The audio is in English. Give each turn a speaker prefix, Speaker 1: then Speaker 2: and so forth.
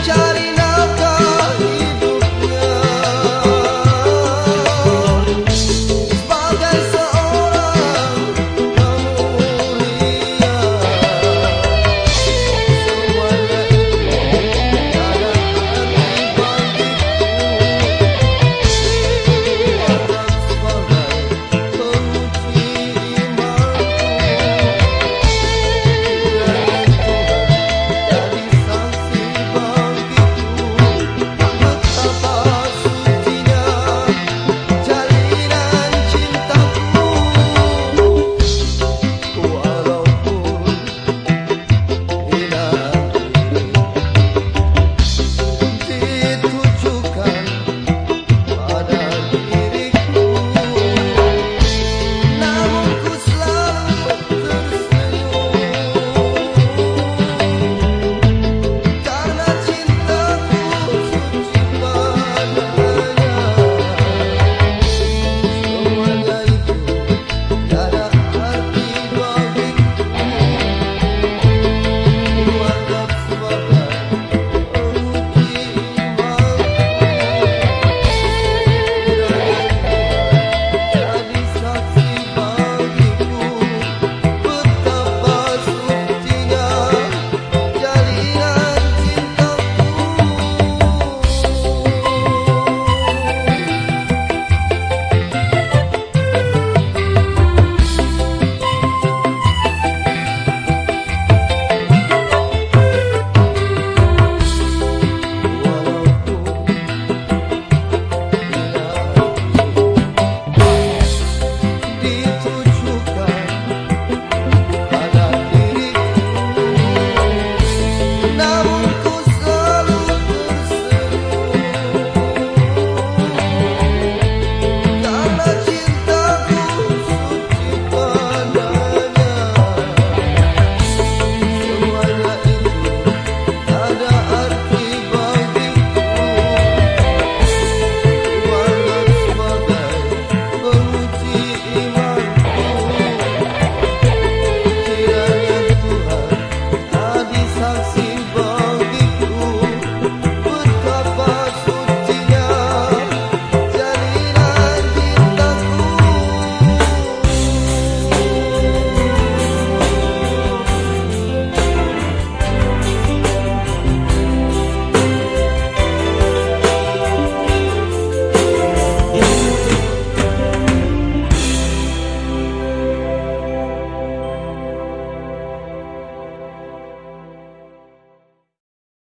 Speaker 1: Charlie.